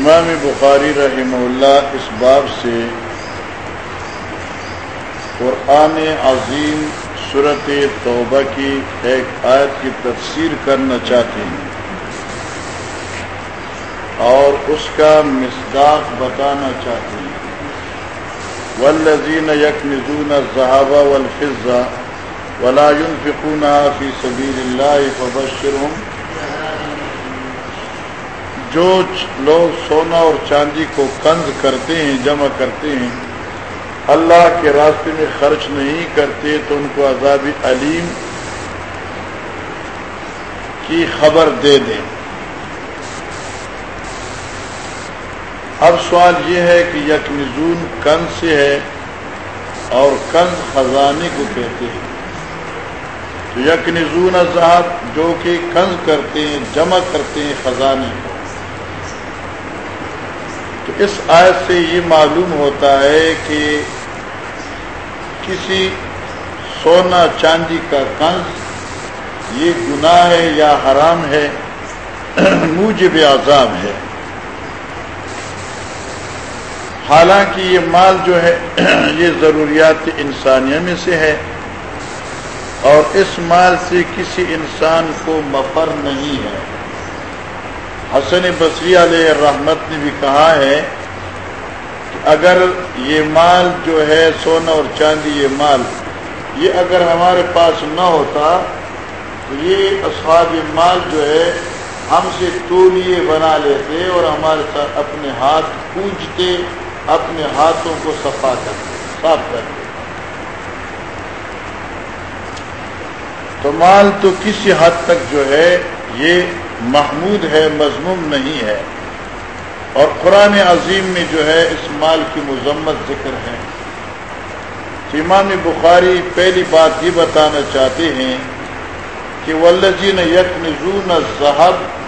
امام بخاری رحمہ اللہ اس باب سے قرآن عظیم صورت توبہ کی ایک آیت کی تفسیر کرنا چاہتے ہیں اور اس کا مصداق بتانا چاہتے ہیں والذین یکنزون الذهب والفضة ولا ينفقونها في سبيل الله فبشرهم جو لوگ سونا اور چاندی کو کنز کرتے ہیں، جمع کرتے ہیں، اللہ کے راستے میں خرچ نہیں کرتے، تو ان کو عذاب علیم کی خبر دے دیں۔ اب سوال یہ ہے کہ یک نزون کنز سے ہے اور کنز خزانے کو کہتے ہیں۔ تو یک نزون جو کہ کنز کرتے ہیں، جمع کرتے ہیں خزانے۔ کو اس آیت سے یہ معلوم ہوتا ہے کہ کسی سونا چاندی کا کنز یہ گناہ ہے یا حرام ہے، موجب عذاب ہے۔ حالانکہ یہ مال جو ہے، یہ ضروریات انسانیہ میں سے ہے اور اس مال سے کسی انسان کو مفر نہیں ہے۔ حسن بصری علیہ رحمت نے بھی کہا ہے کہ اگر یہ مال جو ہے سونا اور چاندی یہ مال، یہ اگر ہمارے پاس نہ ہوتا، تو یہ اصحاب مال جو ہے ہم سے تولیے بنا لیتے اور ہمارے ساتھ اپنے ہاتھ پوجتے اپنے ہاتھوں کو صفا کرتے، صاف کرتے۔ تو مال تو کسی حد تک جو ہے یہ محمود ہے مضموم نہیں ہے۔ اور قرآن عظیم میں جو ہے، اس مال کی مذمت ذکر ہے۔ امام بخاری پہلی بات یہ بتانا چاہتے ہیں کہ ولجین یک نظون ذہب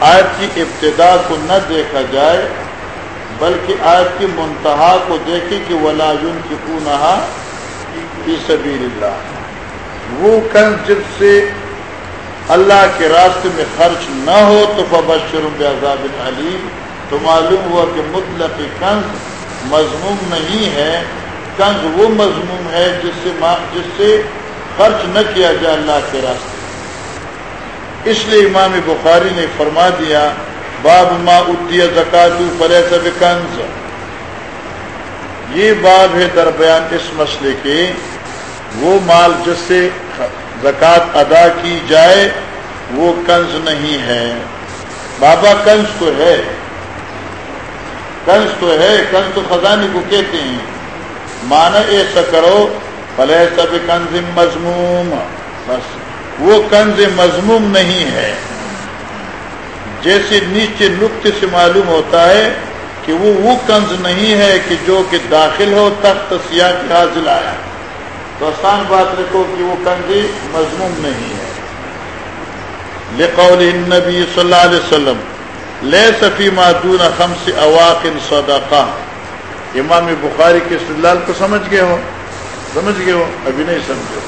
آیت کی ابتدا کو نہ دیکھا جائے، بلکہ آیت کی منتہا کو دیکھے کہ ولاجن کی پونہا کی سبیر اللہ۔ وہ کنز جب سے اللہ کے راستے میں خرچ نہ ہو تو فبشر عذاب علیم۔ تو معلوم ہوا کہ مطلق کنز مضموم نہیں ہے۔ کنز وہ مضموم ہے جس سے جس سے خرچ نہ کیا جائے اللہ کے راستے اس لیے امام بخاری نے فرما دیا، باب ما ادیا زکات فلے سب کنز یہ باب ہے در بیان اس مسئلے کے۔ وہ مال جس سے زکوٰۃ ادا کی جائے، وہ کنز نہیں ہے۔ بابا کنز تو ہے۔ کنز تو ہے، کنز تو خزانے کو کہتے ہیں۔ مانا ایسا کرو پلے سب کنز مضموم۔ بس، وہ کنز مضموم نہیں ہے۔ جیسے نیچے نقطے سے معلوم ہوتا ہے کہ وہ وہ کنز نہیں ہے کہ جو کہ داخل ہو تخت سیاہ کی حاصل آیا۔ تو آسان بات رکھو کہ وہ کنزی مضموم نہیں ہے۔ لقول النبی صلی اللہ علیہ وسلم لے صفی مادون خم سے اواقن صدقہ۔ امام بخاری کے استدلال کو سمجھ گئے ہو؟ سمجھ گئے ہو؟ ابھی نہیں سمجھو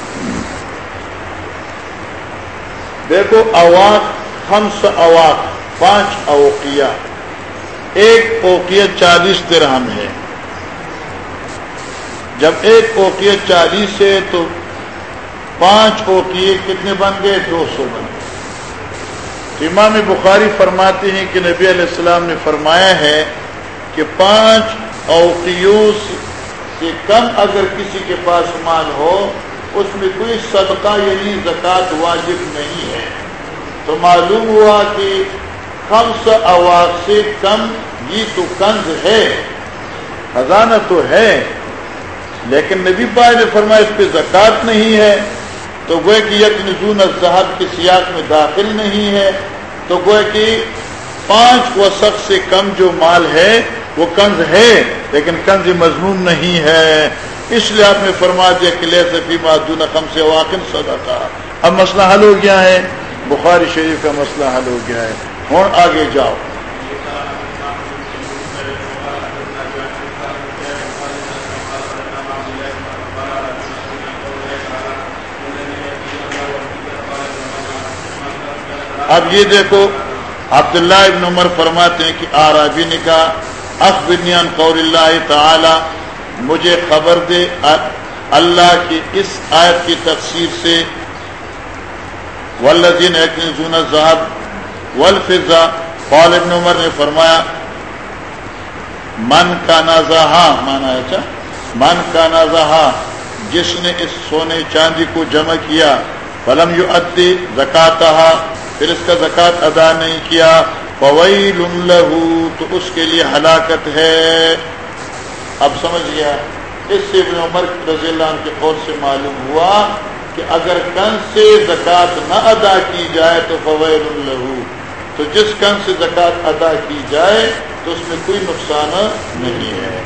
دیکھو اواق، خمس اواق، پانچ اوقیہ۔ ایک اوقیہ چالیس درہم ہے۔ جب ایک اوکیے چالیس ہے تو پانچ اوکیے کتنے بن گئے؟ دو سو بن گئے۔ امام بخاری فرماتے ہیں کہ نبی علیہ السلام نے فرمایا ہے کہ پانچ اوقیوں سے کم اگر کسی کے پاس مال ہو، اس میں کوئی صدقہ یعنی زکوٰۃ واجب نہیں ہے۔ تو معلوم ہوا کہ خمس اواق سے کم یہ تو کنز ہے۔ خزانہ تو ہے۔ لیکن نبی پاک نے فرمایا اس پہ زکوٰۃ نہیں ہے، تو گوئے کہ یک نزون صاحب کی سیاق میں داخل نہیں ہے، تو گوئے کہ پانچ وسق سے کم جو مال ہے وہ کنز ہے، لیکن کنز مضمون نہیں ہے۔ اس لیے آپ نے فرما دیا کہ لے معدون کم سے واقع سدا تھا اب مسئلہ حل ہو گیا ہے، بخاری شریف کا مسئلہ حل ہو گیا ہے۔ ہوں، آگے جاؤ۔ اب یہ دیکھو، عبداللہ ابن عمر فرماتے ہیں کہ آرابی نے کہا اخبرنیان قول اللہ تعالی، مجھے خبر دے اللہ کی اس آیت کی تفسیر سے ولدین ذہب والفضا قول ابن عمر نے فرمایا، من کا نازہا مانا ہے اچھا من کا نازہا جس نے اس سونے چاندی کو جمع کیا، فلم یو ادی زکات پھر اس کا زکات ادا نہیں کیا۔ فویل لہو تو اس کے لیے ہلاکت ہے۔ اب سمجھ گیا۔ اس سے ابن عمر رضی اللہ عنہ کے قول سے معلوم ہوا کہ اگر کن سے زکات نہ ادا کی جائے تو فویل لہو تو جس کن سے زکات ادا کی جائے تو اس میں کوئی نقصان نہیں ہے۔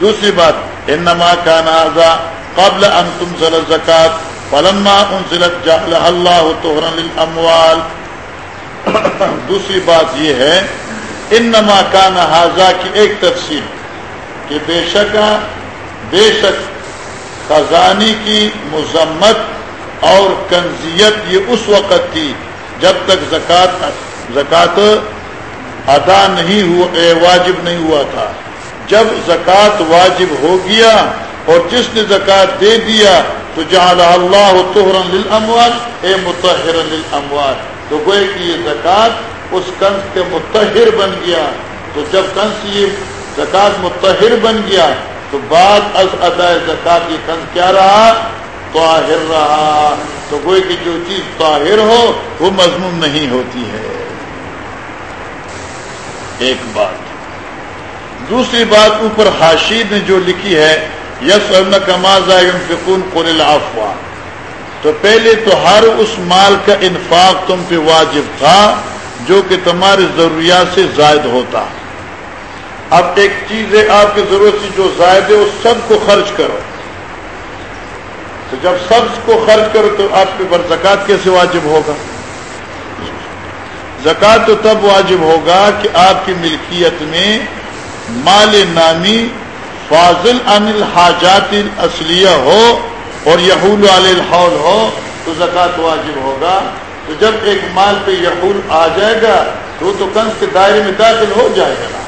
دوسری بات، انما کا نازا قبل ان تنزل زکات فلما انزلت جعل اللہ طہرا للاموال. دوسری بات یہ ہے، انما کا نازا کی ایک تفصیل، کہ بے شک بے شک خزانی کی مذمت اور کنزیت یہ اس وقت تھی جب تک زکات زکات ادا نہیں ہوا واجب نہیں ہوا تھا۔ جب زکوٰۃ واجب ہو گیا اور جس نے زکوٰۃ دے دیا تو جہاں اللہ تحرن للاموال، اے متحر للاموال۔ تو گوئے کہ یہ زکوٰۃ اس کنس کے متحر بن گیا۔ تو جب کنس یہ زکوٰۃ متحر بن گیا، تو بعد از ادائے زکوٰۃ یہ کنس کیا رہا؟ طاہر رہا۔ تو گوئے کہ جو چیز طاہر ہو، وہ مضمون نہیں ہوتی ہے۔ ایک بات۔ دوسری بات اوپر حاشید نے جو لکھی ہے یس فکون قل افواہ تو پہلے تو ہر اس مال کا انفاق تم پہ واجب تھا جو کہ تمہاری ضروریات سے زائد ہوتا. اب ایک چیز ہے آپ کی ضرورت سے جو زائد ہے، اس سب کو خرچ کرو. تو جب سب کو خرچ کرو تو آپ کے برزکات کیسے واجب ہوگا؟ زکات تو تب واجب ہوگا کہ آپ کی ملکیت میں مال نامی فاضل ان الحاجات اصلیہ ہو اور یحول الحول ہو، تو زکات واجب ہوگا۔ تو جب ایک مال پہ یحول آ جائے گا، تو تو کنس کے دائرے میں داخل ہو جائے گا۔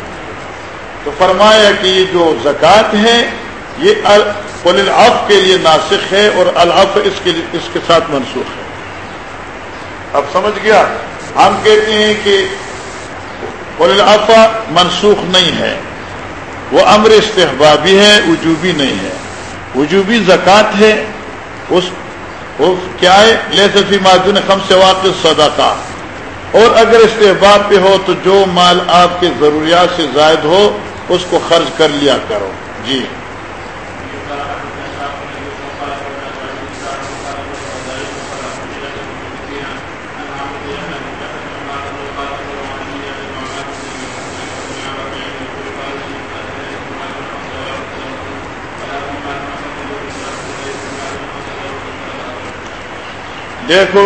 تو فرمایا کہ یہ جو زکوٰۃ ہے یہ الف کے لیے ناسخ ہے اور الف اس کے اس کے ساتھ منسوخ ہے۔ اب سمجھ گیا؟ ہم کہتے ہیں کہ افا منسوخ نہیں ہے۔ وہ امر استحبابی ہے وجوبی نہیں ہے وجوبی زکوٰۃ ہے، اس کیا ہے؟ لے سفی معذون خم سے واقع سدا کا اور اگر استحباب پہ ہو تو جو مال آپ کے ضروریات سے زائد ہو، اس کو خرچ کر لیا کرو۔ جی۔ دیکھو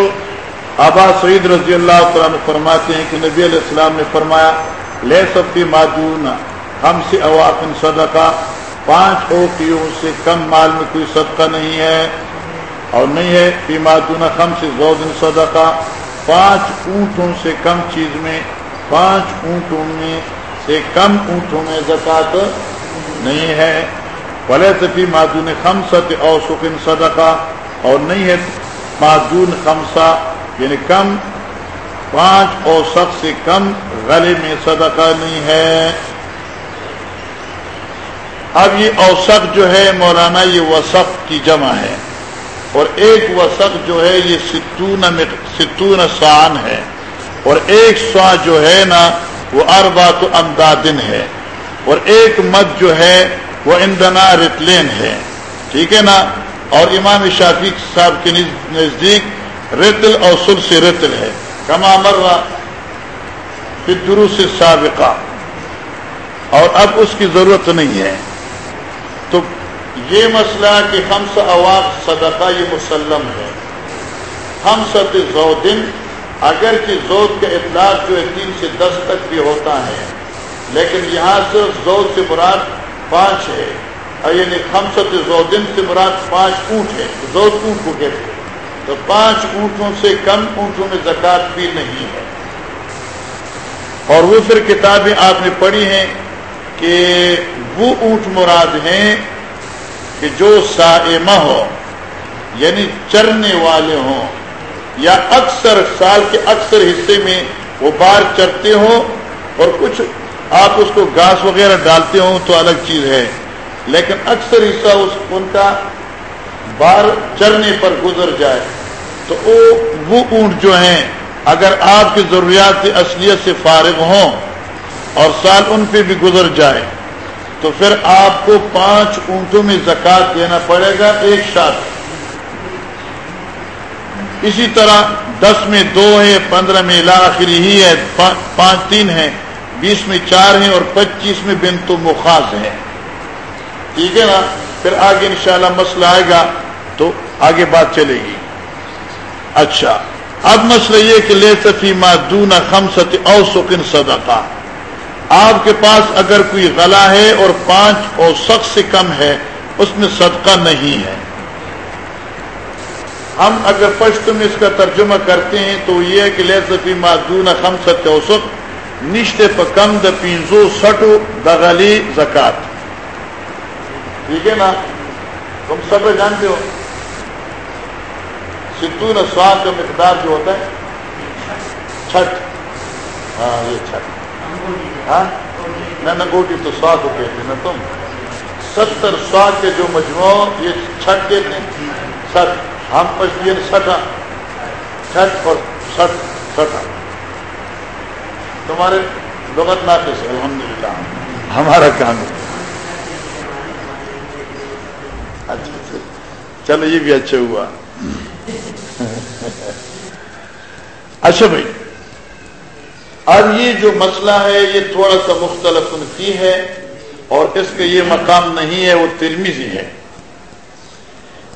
آبا سعید رضی اللہ عنہ فرماتے ہیں کہ نبی علیہ السلام نے فرمایا لے سب کی معدون ہم سے اوافن صدقہ، پانچ اوکیوں سے کم مال میں کوئی صدقہ نہیں ہے اور نہیں ہے فی معدون ہم سے زوجن صدقہ، پانچ اونٹوں سے کم چیز میں، پانچ اونٹوں میں سے کم اونٹوں میں زکات نہیں ہے۔ بلے سفی معدون خم ست اوسکن صدقہ، اور نہیں ہے معدون خمسہ یعنی کم، پانچ اوسط سے کم غلے میں صدقہ نہیں ہے۔ اب یہ اوسط جو ہے مولانا، یہ وسق کی جمع ہے۔ اور ایک وسق جو ہے، یہ ستون ستون سان ہے۔ اور ایک سوا جو ہے نا، وہ اربا تو امدادن ہے۔ اور ایک مت جو ہے، وہ اندنا رتلین ہے۔ ٹھیک ہے نا؟ اور امام شافی صاحب کے نزدیک رتل اور سر سے رتل ہے۔ کما مرہ پدرو سے سابقہ اور اب اس کی ضرورت نہیں ہے۔ تو یہ مسئلہ کہ ہم اواب صدقہ یہ مسلم ہے۔ ہم ست زودن اگر کہ زود کا اطلاق جو ہے تین سے دس تک بھی ہوتا ہے، لیکن یہاں صرف زود سے مراد پانچ ہے۔ یعنی خمسط زودن سے مراد پانچ اونٹ ہے زود اونٹ کو کہتے ہیں۔ تو پانچ اونٹوں سے کم اونٹوں میں زکات بھی نہیں ہے۔ اور وہ پھر کتابیں آپ نے پڑھی ہیں کہ وہ اونٹ مراد ہیں کہ جو سائمہ ہو یعنی چرنے والے ہوں، یا اکثر سال کے اکثر حصے میں وہ بار چرتے ہوں اور کچھ آپ اس کو گھاس وغیرہ ڈالتے ہوں تو الگ چیز ہے۔ لیکن اکثر حصہ اس ان کا بار چرنے پر گزر جائے۔ تو وہ اونٹ جو ہیں، اگر آپ کی ضروریات اصلیت سے فارغ ہوں اور سال ان پہ بھی گزر جائے، تو پھر آپ کو پانچ اونٹوں میں زکات دینا پڑے گا ایک ساتھ۔ اسی طرح دس میں دو ہے پندرہ میں لاخری ہی ہے پانچ تین ہے بیس میں چار ہیں اور پچیس میں بن تو مخاص ہے ٹھیک ہے نا؟ پھر آگے انشاءاللہ مسئلہ آئے گا تو آگے بات چلے گی۔ اچھا اب مسئلہ یہ کہ لے سفی مادون خم ست اوسکن صدقہ۔ آپ کے پاس اگر کوئی غلہ ہے اور پانچ اور شخص سے کم ہے، اس میں صدقہ نہیں ہے۔ ہم اگر پشت میں اس کا ترجمہ کرتے ہیں تو یہ کہ لے سفی مادون خم ست اوسک نشتے پکم د پینزو سٹو دغلی زکات۔ ٹھیک ہے نا؟ تم سب جانتے ہو۔ ستون سواد کا مقدار جو ہوتا ہے، چھٹ۔ ہاں یہ چھٹ۔ ہاں؟ نہ گوٹی تو سوا کو کہتے نا تم۔ ستر سوا کے جو مجموع یہ چھٹ کہتے ہیں۔ سٹ۔ ہم پشین سٹا۔ چھٹ اور سٹ، سٹا۔ تمہارے لغت ناقص ہے الحمد للہ ہمارا کام ہے اچھا چلو یہ بھی اچھا ہوا۔ اچھا بھائی اب یہ جو مسئلہ ہے، یہ تھوڑا سا مختلف فی ہے اور اس کا یہ مقام نہیں ہے، وہ ترمیزی ہے۔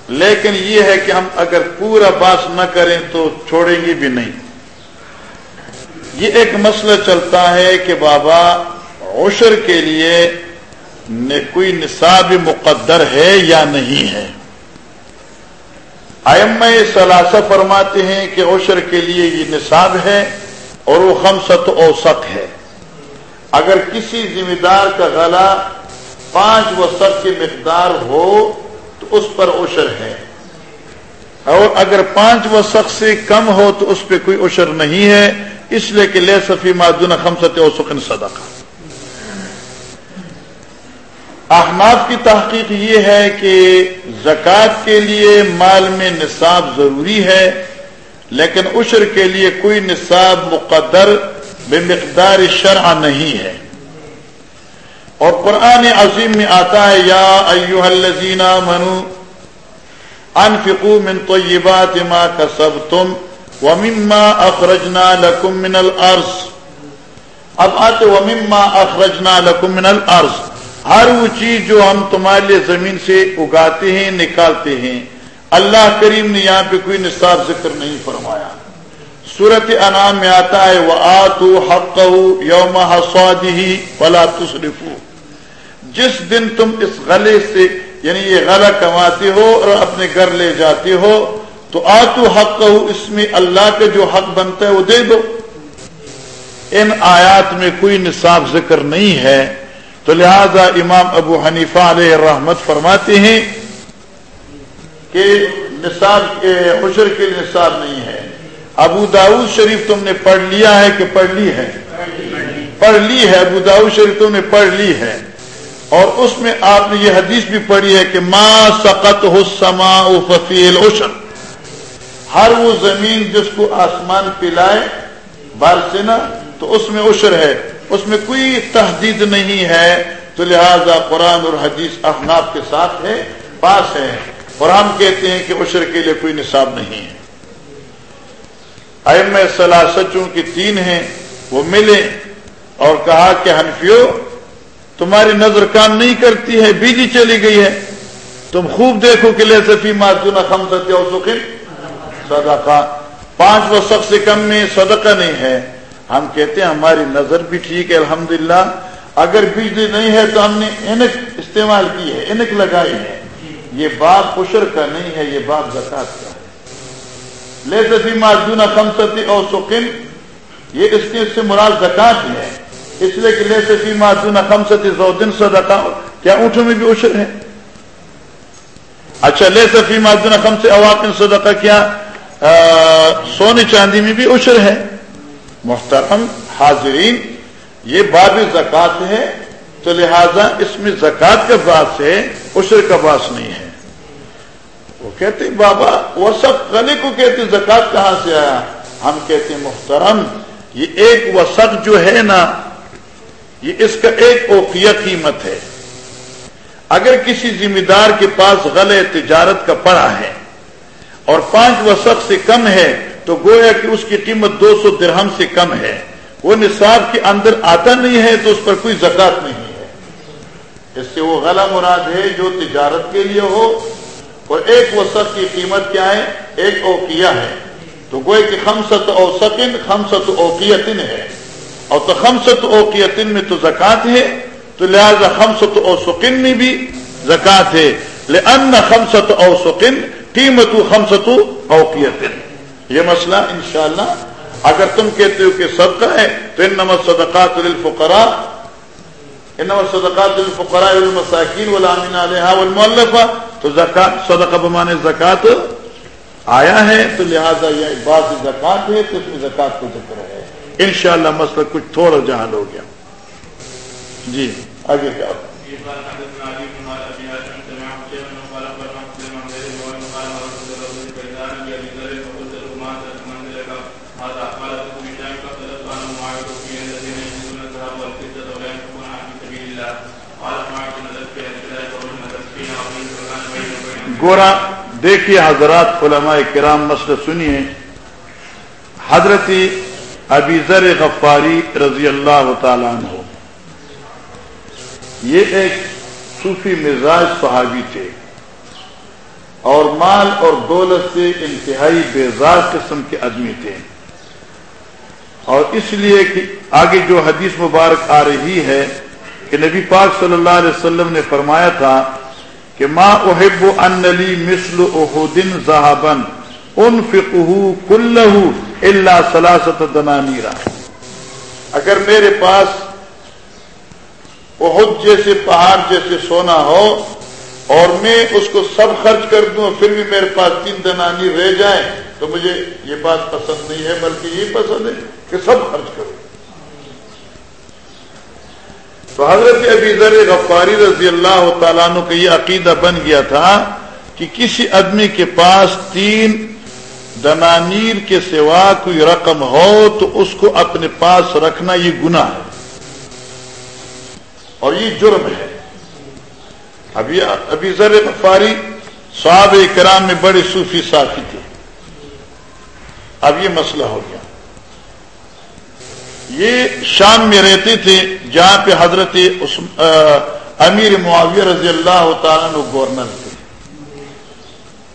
لیکن یہ ہے کہ ہم اگر پورا باس نہ کریں تو چھوڑیں گے بھی نہیں۔ یہ ایک مسئلہ چلتا ہے کہ بابا عشر کے لیے کوئی نصاب مقدر ہے یا نہیں ہے۔ ائم ثلاثہ فرماتے ہیں کہ عشر کے لیے یہ نصاب ہے اور وہ خمسط اوسط ہے۔ اگر کسی ذمہ دار کا غلہ پانچ وسط کی مقدار ہو تو اس پر عشر ہے۔ اور اگر پانچ وسق سے کم ہو تو اس پہ کوئی عشر نہیں ہے، اس لیے کہ لے صفی معدون خمسط اوسقن صدقہ۔ احناف کی تحقیق یہ ہے کہ زکوٰۃ کے لیے مال میں نصاب ضروری ہے، لیکن عشر کے لیے کوئی نصاب مقدر بے مقدار شرع نہیں ہے۔ اور قرآن عظیم میں آتا ہے، یا ایوہ الذین منو انفقوا من طیبات ما کسبتم ومما اخرجنا لکم من الارض۔ اب آتے، ومما اخرجنا لکم من الارض۔ ہر وہ چیز جو ہم تمہارے لیے زمین سے اگاتے ہیں، نکالتے ہیں۔ اللہ کریم نے یہاں پہ کوئی نصاب ذکر نہیں فرمایا۔ صورت انعام میں آتا ہے وہ آتو حق یوم حسوادی ولا تصرف جس دن تم اس غلے سے یعنی یہ غلہ کماتے ہو اور اپنے گھر لے جاتے ہو، تو آتو حق اس میں اللہ کا جو حق بنتا ہے وہ دے دو۔ ان آیات میں کوئی نصاب ذکر نہیں ہے۔ تو لہذا امام ابو حنیفہ علیہ رحمت فرماتے ہیں کہ نصاب عشر کے لیے نصاب نہیں ہے۔ ابو داود شریف تم نے پڑھ لیا ہے کہ پڑھ لی ہے؟ پڑھ لی ہے۔ ابو داود شریف تم نے پڑھ لی ہے۔ اور اس میں آپ نے یہ حدیث بھی پڑھی ہے کہ ما سقط حسما ففیل عشر ہر وہ زمین جس کو آسمان پلائے بار سے نا تو اس میں عشر ہے۔ اس میں کوئی تحدید نہیں ہے، تو لہذا قرآن اور حدیث احناف کے ساتھ ہے، پاس ہے۔ اور ہم کہتے ہیں کہ عشر کے لیے کوئی نصاب نہیں ہے۔ ایم سچوں کی تین ہیں، وہ ملے اور کہا کہ ہنفیو تمہاری نظر کام نہیں کرتی ہے، بیجی چلی گئی ہے۔ تم خوب دیکھو کہ لے سفی مارتون خم سکے صدقہ۔ پانچ وہ سب سے کم میں صدقہ نہیں ہے۔ ہم کہتے ہیں ہماری نظر بھی ٹھیک ہے، الحمدللہ۔ اگر بجلی نہیں ہے تو ہم نے انک استعمال کی ہے انک لگائی ہے۔ یہ باپ خشر کا نہیں ہے، یہ باپ زکات کا ہے۔ لے سفی معذون کم ستی اور سکن یہ اس کے اس سے مراد زکات ہے۔ اس لیے کہ لے سفی معذون خم ستی زودن صدقہ، کیا اونٹوں میں بھی عشر ہے؟ اچھا لے سفی معذون خم سے اواقن صدقہ، کیا سونے چاندی میں بھی عشر ہے؟ محترم حاضرین، یہ باب زکات ہے تو لہذا اس میں زکات کا باس ہے عشر کا باس نہیں ہے۔ وہ کہتے بابا، وہ سب گلے کو کہتے زکات کہاں سے آیا؟ ہم کہتے ہیں، محترم، یہ ایک وسق جو ہے نا، یہ اس کا ایک اوقیہ قیمت ہے۔ اگر کسی ذمہ دار کے پاس غل تجارت کا پڑا ہے اور پانچ وسق سے کم ہے تو گویا کہ اس کی قیمت دو سو درہم سے کم ہے۔ وہ نصاب کے اندر آتا نہیں ہے تو اس پر کوئی زکات نہیں ہے۔ اس سے وہ غلہ مراد ہے جو تجارت کے لیے ہو اور ایک وسط کی قیمت کیا ہے؟ ایک اوقیہ ہے۔ تو گوئے کہ خمسط اوسکن خمسط اوقیتن ہے۔ اور تو خمسط اوقیتن میں تو زکات ہے، تو لہذا خمسط اوسکن میں بھی زکات ہے۔ لأن خمسط اوسکن قیمت خمسط اوقیتن۔ یہ مسئلہ انشاءاللہ اگر تم کہتے ہو کہ صدقہ ہے، تو ان نمت صدقات للفقراء، انما صدقات للفقراء والمساکین والامین علیہا والمؤلفہ، تو زکات، صدقہ بمانے زکات آیا ہے، تو لہذا یہ بات زکات ہے، تو اس میں زکات کو ذکر ہے۔ انشاءاللہ مسئلہ کچھ تھوڑا جہاں ہو گیا۔ جی آگے کیا؟ گورا، دیکھیے حضرات علماء کرام مسئلہ سنیے۔ حضرت ابی ذر غفاری رضی اللہ تعالیٰ عنہ، یہ ایک صوفی مزاج صحابی تھے۔ اور مال اور دولت سے انتہائی بیزار قسم کے آدمی تھے۔ اور اس لیے کہ آگے جو حدیث مبارک آ رہی ہے کہ نبی پاک صلی اللہ علیہ وسلم نے فرمایا تھا کہ ما احب ان لی مثل احدن ذهبا انفقه كله الا ثلاثه دنانير اگر میرے پاس احد جیسے پہاڑ جیسے سونا ہو اور میں اس کو سب خرچ کر دوں پھر بھی میرے پاس تین دنانی رہ جائیں تو مجھے یہ بات پسند نہیں ہے، بلکہ یہ پسند ہے کہ سب خرچ کروں۔ تو حضرت ابی ذر غفاری رضی اللہ تعالیٰ عنہ کا یہ عقیدہ بن گیا تھا کہ کسی آدمی کے پاس تین دنانیر کے سوا کوئی رقم ہو تو اس کو اپنے پاس رکھنا یہ گناہ ہے۔ اور یہ جرم ہے۔ ابھی ابھی ذر غفاری صحاب کرام میں بڑے صوفی ساتھی تھے۔ اب یہ مسئلہ ہو گیا۔ یہ شام میں رہتے تھے جہاں پہ حضرت امیر معاویہ رضی اللہ تعالیٰ گورنر تھے۔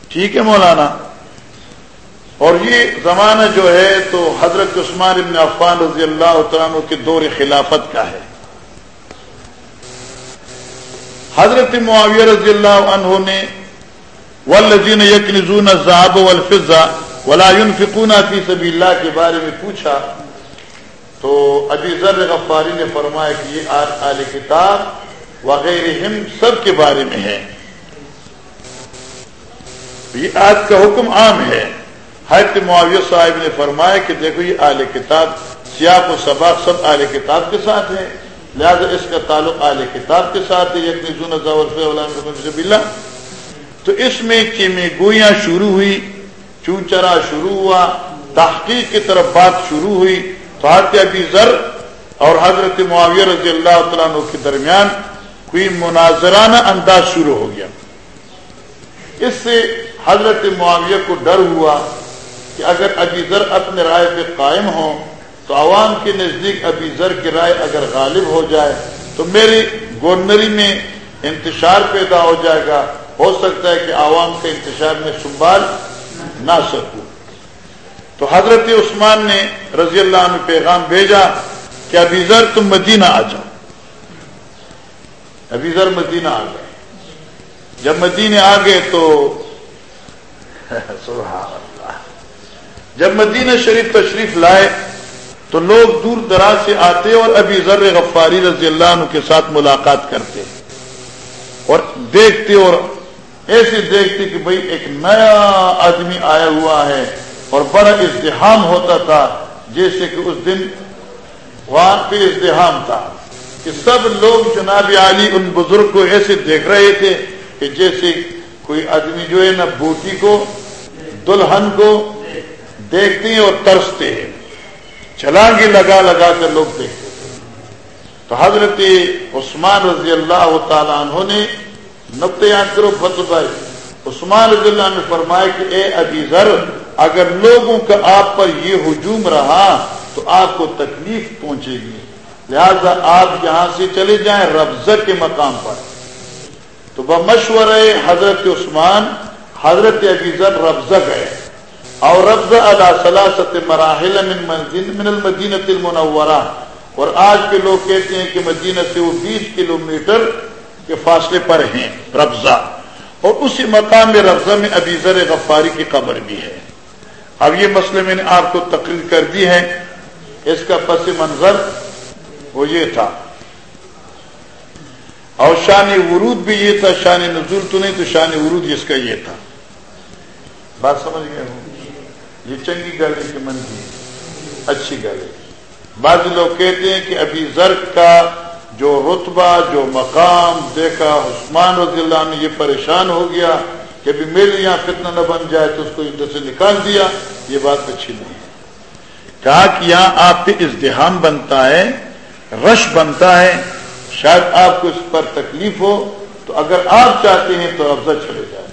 ٹھیک ہے مولانا؟ اور یہ زمانہ جو ہے تو حضرت عثمان ابن عفان رضی اللہ تعالیٰ کے دور خلافت کا ہے۔ حضرت معاویہ رضی اللہ عنہ نے والذین یکنزون الذهب والفضہ ولا ينفقون فی سبیل اللہ کے بارے میں پوچھا۔ تو ابھی ذر غفاری نے فرمایا کہ یہ آل کتاب وغیرہ سب کے بارے میں ہے۔ یہ آج کا حکم عام ہے۔ حید معاویہ صاحب نے فرمایا کہ دیکھو یہ آل کتاب سیاق و سبا سب آل کتاب کے ساتھ ہے۔ لہذا اس کا تعلق آل کتاب کے ساتھ ہے۔ اللہ تو اس میں چیمے گوئیاں شروع ہوئی چونچرا شروع ہوا، تحقیق کی طرف بات شروع ہوئی۔ فاتح ابی ذر اور حضرت معاویہ رضی اللہ تعالیٰ عنہ کے درمیان کوئی مناظرانہ انداز شروع ہو گیا۔ اس سے حضرت معاویہ کو ڈر ہوا کہ اگر ابی ذر اپنے رائے پہ قائم ہو تو عوام کے نزدیک ابی ذر کی رائے اگر غالب ہو جائے تو میری گورنری میں انتشار پیدا ہو جائے گا۔ ہو سکتا ہے کہ عوام کے انتشار میں سنبھال نہ سکوں۔ تو حضرت عثمان نے رضی اللہ عنہ پیغام بھیجا کہ ابھی ذر تم مدینہ آ جاؤ۔ ابھی ذر مدینہ آ گئے۔ جب مدینہ آ گئے تو سبحان اللہ۔ جب مدینہ شریف تشریف لائے تو لوگ دور دراز سے آتے اور ابھی ذر غفاری رضی اللہ عنہ کے ساتھ ملاقات کرتے اور دیکھتے اور ایسے دیکھتے کہ بھئی ایک نیا آدمی آیا ہوا ہے۔ اور بڑا ازدحام ہوتا تھا، جیسے کہ اس دن وہاں پہ ازدحام تھا کہ سب لوگ جناب علی ان بزرگ کو ایسے دیکھ رہے تھے کہ جیسے کوئی آدمی جو ہے نا بوٹی کو، دلہن کو دیکھتے ہیں اور ترستے ہیں۔ چھلانگی لگا لگا کر لوگ دیکھتے تھے تو حضرت عثمان رضی اللہ تعالیٰ عنہ نے نقطۂ یاد کرو فتح عثمان رضی اللہ نے فرمایا کہ اے ابھی ذر اگر لوگوں کا آپ پر یہ ہجوم رہا تو آپ کو تکلیف پہنچے گی۔ لہذا آپ یہاں سے چلے جائیں رفظ کے مقام پر۔ تو بمشور حضرت عثمان، حضرت ابیزر رفظ گئے۔ اور رفظ اللہ سلاست مراحل من من المدینت المنورہ۔ اور آج کے لوگ کہتے ہیں کہ مدینہ سے وہ بیس کلو میٹر کے فاصلے پر ہیں رفظہ اور اسی مقام میں رفظہ میں ابیزر غفاری کی قبر بھی ہے۔ اب یہ مسئلے میں نے آپ کو تقریر کر دی ہے۔ اس کا پس منظر وہ یہ تھا۔ اور شان ورود بھی یہ تھا، شان نزول تو نہیں تو شان ورود اس کا یہ تھا۔ بات سمجھ گئے ہوں؟ یہ چنگی گل ہے کہ من کی اچھی گل ہے۔ بعض لوگ کہتے ہیں کہ ابھی زرگ کا جو رتبہ، جو مقام، دیکھا عثمان رضی اللہ نے یہ پریشان ہو گیا۔ کہ ابھی میرے یہاں فتنہ نہ بن جائے تو اس کو ادھر سے نکال دیا، یہ بات اچھی نہیں ہے۔ کہا کہ یہاں آپ پہ ازدحام بنتا ہے، رش بنتا ہے، شاید آپ کو اس پر تکلیف ہو، تو اگر آپ چاہتے ہیں تو افضل چلے جائیں۔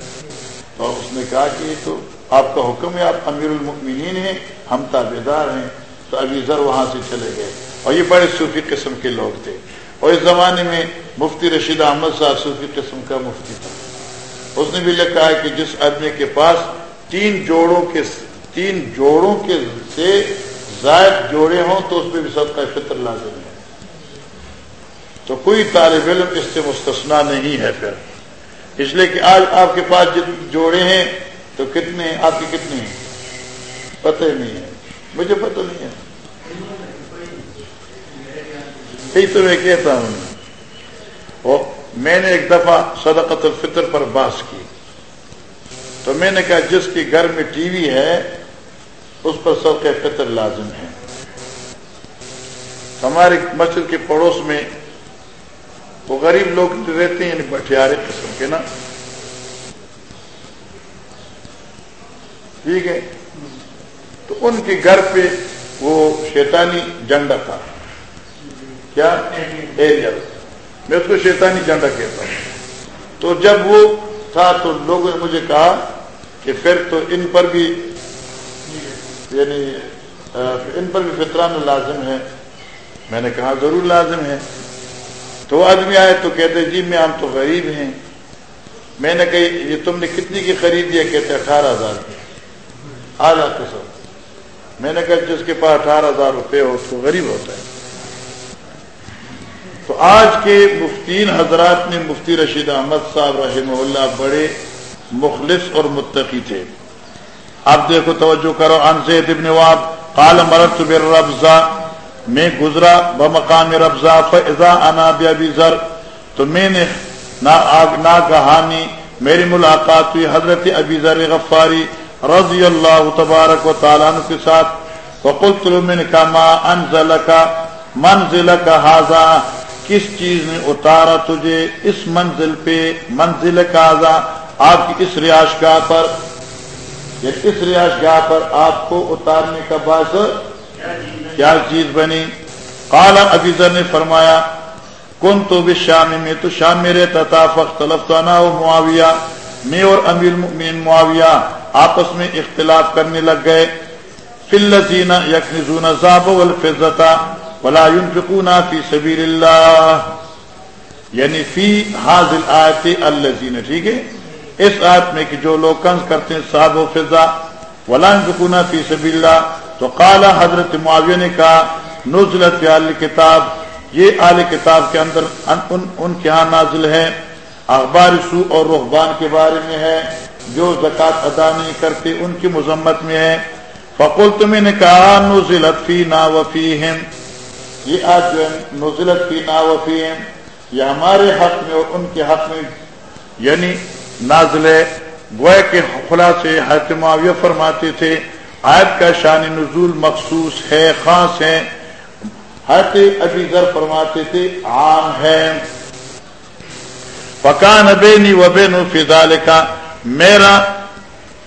تو اس نے کہا کہ یہ تو آپ کا حکم ہے، آپ امیر المؤمنین ہیں، ہم تابے دار ہیں، تو ابھی ذر وہاں سے چلے گئے۔ اور یہ بڑے صوفی قسم کے لوگ تھے۔ اور اس زمانے میں مفتی رشید احمد صاحب صوفی قسم کا مفتی تھا۔ اس نے بھی لکھا ہے کہ جس آدمی کے پاس تین جوڑوں کے تین جوڑوں کے سے زائد جوڑے ہوں تو اس پہ بھی سب کا فطر لازم ہے۔ تو کوئی طالب علم اس سے مستثنا نہیں ہے پھر۔ اس لیے کہ آج آپ کے پاس جتنے جوڑے ہیں تو کتنے ہیں؟ آپ کے کتنے ہیں؟ پتہ ہی نہیں ہے۔ مجھے پتہ نہیں ہے۔ یہی تو میں کہتا ہوں۔ میں نے ایک دفعہ صدقت الفطر پر باس کی۔ تو میں نے کہا، جس کے گھر میں ٹی وی ہے، اس پر سب کا فطر لازم ہے۔ ہمارے مسجد کے پڑوس میں وہ غریب لوگ رہتے ہیں یعنی بٹیارے قسم کے نا۔ ٹھیک ہے؟ تو ان کے گھر پہ وہ شیطانی جنڈا تھا۔ کیا؟ ایریل میں اس کو شیطانی جنڈا کہتا ہوں۔ تو جب وہ تھا تو لوگوں نے مجھے کہا کہ پھر تو ان پر بھی یعنی ان پر بھی فطران لازم ہے۔ میں نے کہا ضرور لازم ہے۔ تو آدمی آئے تو کہتے جی میں ہم تو غریب ہیں۔ میں نے کہی یہ تم نے کتنی کی خرید ہے کہتے، اٹھارہ ہزار۔ کی آدھا قسم میں نے کہا، جس کے پاس اٹھارہ ہزار روپے ہو اس کو غریب ہوتا ہے۔ تو آج کے مفتین حضرات نے مفتی رشید احمد صاحب رحمہ اللہ بڑے مخلص اور متقی تھے۔ آپ دیکھو توجہ کرو ان سے ابن واب قال مرت بالربزہ، میں گزرا بمقام ربزا فضا انا بی ذر، تو میں نے نا کہانی میری ملاقات ہوئی حضرت ابی ذر غفاری رضی اللہ تبارک و تعالیٰ کے ساتھ۔ وقلت من کما انزل کا منزل حاضا کس چیز نے اتارا تجھے اس منزل پہ منزل کا آپ کی اس ریاش گاہ پر؟ یا اس ریاش گاہ پر آپ کو اتارنے کا باعث کیا چیز بنی؟ کالا ابھی نے فرمایا کن تو بھی شام میں تو شام میں رہتا تھا فختلف تو نہ معاویہ۔ میں اور امیر معاویہ آپس میں اختلاف کرنے لگ گئے۔ فلزین یقین ذاب الفزتا ولا ينفقون فی سبیل اللہ یعنی فی حاضل آیت الزین ٹھیک ہے؟ اس آیت میں کہ جو لوگ کنز کرتے ہیں صاحب و فضا ولا ينفقون فی سبیل اللہ تو کالا حضرت معاویہ نے کہا نزلت کتاب یہ اعلی کتاب کے اندر ان, ان کے ہاں نازل ہے۔ اخبار سو اور رحبان کے بارے میں ہے۔ جو زکوٰۃ ادا نہیں کرتے ان کی مذمت میں ہے۔ فقول تمہیں نے کہا نزلت فی نا وفی یہ آج جو نزلت فی نا وفی یہ ہمارے حق میں اور ان کے حق میں یعنی نازل گوئے کے خلا سے حضرت معاویہ فرماتے تھے، آیت کا شان نزول مخصوص ہے، خاص ہے۔ حضرت ابھی ذر فرماتے تھے، عام ہے۔ پکان بینی و بین فضال کا میرا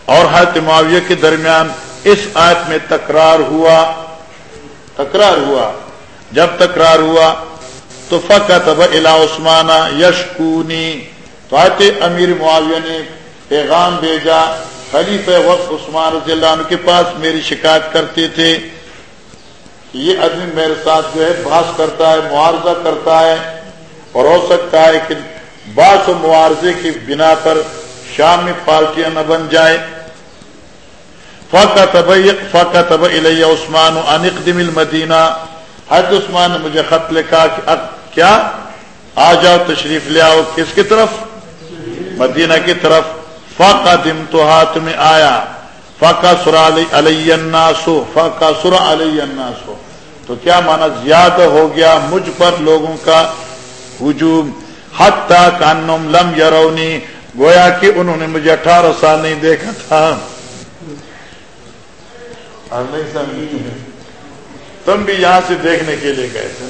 اور حضرت معاویہ کے درمیان اس آیت میں تکرار ہوا۔ تکرار ہوا۔ جب تکرار ہوا تو فقط الا عثمانہ یشکونی، تو آتے امیر معاویہ نے پیغام بھیجا خلیف وقت عثمان رضی اللہ عنہ کے پاس میری شکایت کرتے تھے یہ آدمی میرے ساتھ جو ہے بحث کرتا ہے معاوضہ کرتا ہے اور ہو سکتا ہے کہ باس و معاوضے کی بنا پر شام میں پارٹیاں نہ بن جائے۔ فاقہ طب فاقہ طب علیہ عثمان انقدم المدینہ حد عثمان نے مجھے خط لکھا کہ کیا؟ آ جاؤ تشریف لے آؤ، کس کی طرف؟ مدینہ کی طرف۔ فاقہ دم تو ہاتھ میں آیا۔ فاقہ سرا علیہ الناسو فاقہ سرا علیہ الناسو تو کیا مانا زیادہ ہو گیا مجھ پر لوگوں کا ہجوم۔ حتی کانم لم یرونی۔ گویا کہ انہوں نے مجھے اٹھارہ سال نہیں دیکھا تھا۔ تم بھی یہاں سے دیکھنے کے لیے گئے تھے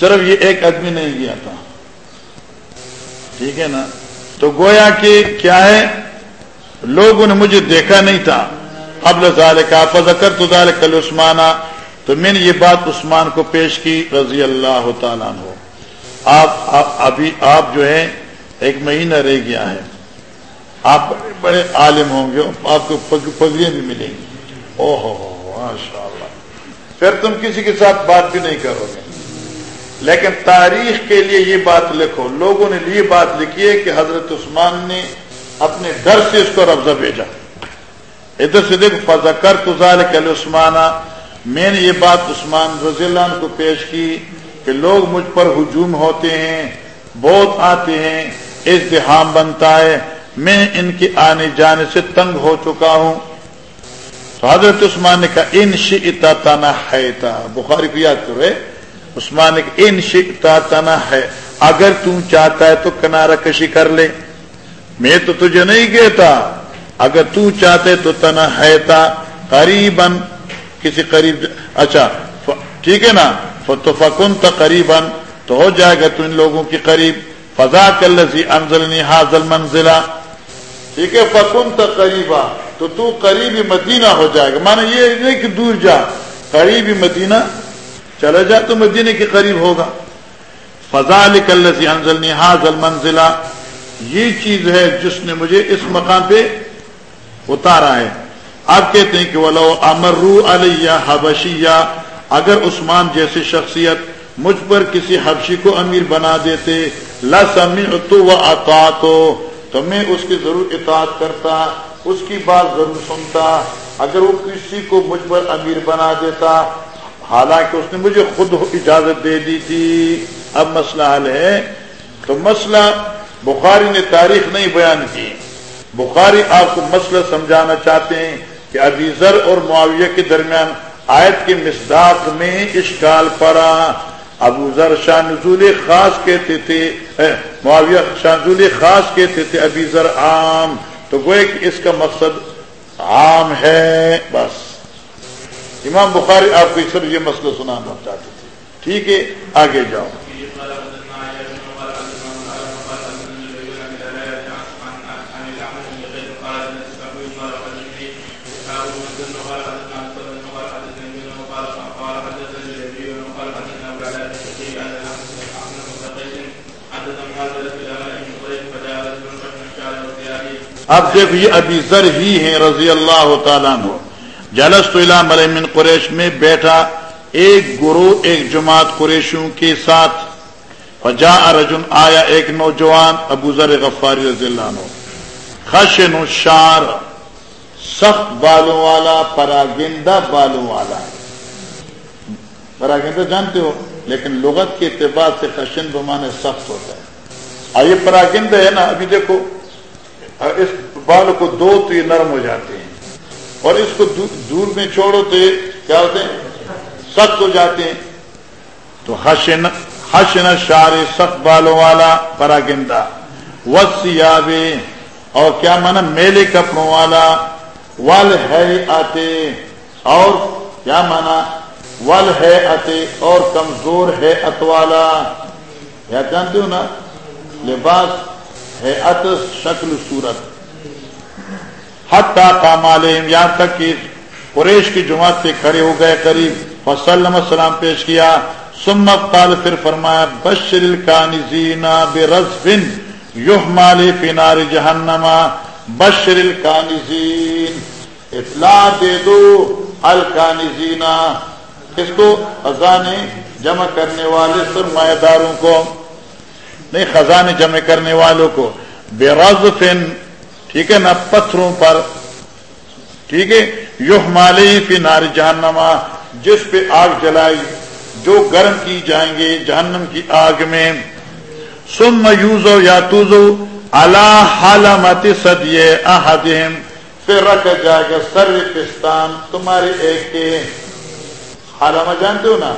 صرف یہ ایک آدمی نہیں گیا تھا۔ ٹھیک ہے نا؟ تو گویا کہ کیا ہے؟ لوگوں نے مجھے دیکھا نہیں تھا۔ اب لال کا فضکر تو ظال کل عثمانہ تو میں نے یہ بات عثمان کو پیش کی رضی اللہ تعالیٰ ہو آپ ابھی آپ جو ہے ایک مہینہ رہ گیا ہے۔ آپ بڑے بڑے عالم ہوں گے۔ آپ کو پگڑیاں بھی ملیں گی۔ او ہو ہو۔ ماشاء اللہ پھر تم کسی کے ساتھ بات بھی نہیں کرو گے۔ لیکن تاریخ کے لیے یہ بات لکھو۔ لوگوں نے یہ بات لکھی ہے کہ حضرت عثمان نے اپنے ڈر سے اس کو رفظہ بھیجا۔ ادھر سے دیکھ فضا کر تو کل عثمانہ میں نے یہ بات عثمان رضی اللہ عنہ کو پیش کی کہ لوگ مجھ پر ہجوم ہوتے ہیں، بہت آتے ہیں، ازدحام بنتا ہے۔ میں ان کے آنے جانے سے تنگ ہو چکا ہوں۔ تو حضرت عثمان نے کہا، ان شیتا تنا ہے بخاری کو یاد کرو عثمان نے ان شیتا تنا ہے، اگر تم چاہتا ہے تو کنارہ کشی کر لے۔ میں تو تجھے نہیں کہتا، اگر تو چاہتے تو تنا ہے تا قریب کسی قریب اچھا ٹھیک ہے نا؟ تو فکن تقریباً تو ہو جائے گا تو ان لوگوں کی قریب۔ فضا کل انزلنی حاضل منزلہ ٹھیک ہے فکن تقریباً تو تو قریبی مدینہ ہو جائے گا۔ مانا یہ نہیں کہ دور جا۔ قریبی مدینہ چلا جا تو مدینہ کے قریب ہوگا۔ فضا کلسی حاضل منزلہ یہ چیز ہے جس نے مجھے اس مقام پہ اتارا ہے۔ آپ کہتے ہیں کہ وہ لو امرو علیہ حبشیہ اگر عثمان جیسی شخصیت مجھ پر کسی حبشی کو امیر بنا دیتے لسمی تو وہ تو تو میں اس کی ضرور اطاعت کرتا، اس کی بات ضرور سنتا، اگر وہ کسی کو مجھ پر امیر بنا دیتا، حالانکہ اس نے مجھے خود اجازت دے دی تھی۔ اب مسئلہ حل ہے۔ تو مسئلہ بخاری نے تاریخ نہیں بیان کی۔ بخاری آپ کو مسئلہ سمجھانا چاہتے ہیں کہ ابھی ذر اور معاویہ کے درمیان آیت کے مصداق میں اشکال پڑا۔ ابو ذر شاہ نزول خاص کہتے تھے معاویہ شاہ نزول خاص کہتے تھے ابھی ذر عام۔ تو گوئے کہ اس کا مقصد عام ہے، بس۔ امام بخاری، آپ کو سر یہ مسئلہ سنانا چاہتے تھے۔ ٹھیک ہے، آگے جاؤ۔ اب دیکھ یہ ابھی ذر ہی ہیں رضی اللہ تعالیٰ عنہ۔ جلس تو من قریش میں بیٹھا ایک گرو ایک جماعت قریشوں کے ساتھ۔ فجا ارجن آیا ایک نوجوان ابو ذر غفاری رضی اللہ عنہ۔ خشن شار، سخت بالوں والا، پراگندہ بالوں والا۔ پراگندہ جانتے ہو، لیکن لغت کے اعتبار سے خشن بمانے سخت ہوتا ہے۔ آئیے پراگندہ ہے نا؟ ابھی دیکھو۔ اور اس بال کو دو تو یہ نرم ہو جاتے ہیں۔ اور اس کو دور میں چھوڑو تو کیا ہوتے ہیں؟ سخت ہو جاتے ہیں۔ تو حشن حشن شار سخت بالوں والا پرا گندا وسیابے اور کیا مانا میلے کپڑوں والا۔ ول ہے آتے اور کیا مانا ول ہے آتے اور کمزور ہے اتوالا یا جانتے ہو نا؟ لباس ہے ات شکل صورت۔ حتیٰ کامالم یہاں تک کہ قریش کی جماعت سے کھڑے ہو گئے قریب۔ وسلم السلام پیش کیا۔ سمت قال، پھر فرمایا، بشر الکانزین برزفن یحمال فی نار جہنما بشر الکانزین، اطلاع دے دو الکانزین۔ اس کو خزانے جمع کرنے والے سرمایہ داروں کو نہیں، خزانے جمع کرنے والوں کو۔ بے رزفن ٹھیک ہے نا، پتھروں پر۔ ٹھیک ہے یوہ مالی فی نار جہنما جس پہ آگ جلائی، جو گرم کی جائیں گے جہنم کی آگ میں۔ سم یوزو یا توزو اللہ حالمت سدیے احدہم۔ پھر رکھا جائے گا سر پستان تمہارے ایک کے۔ حالما جانتے ہو نا؟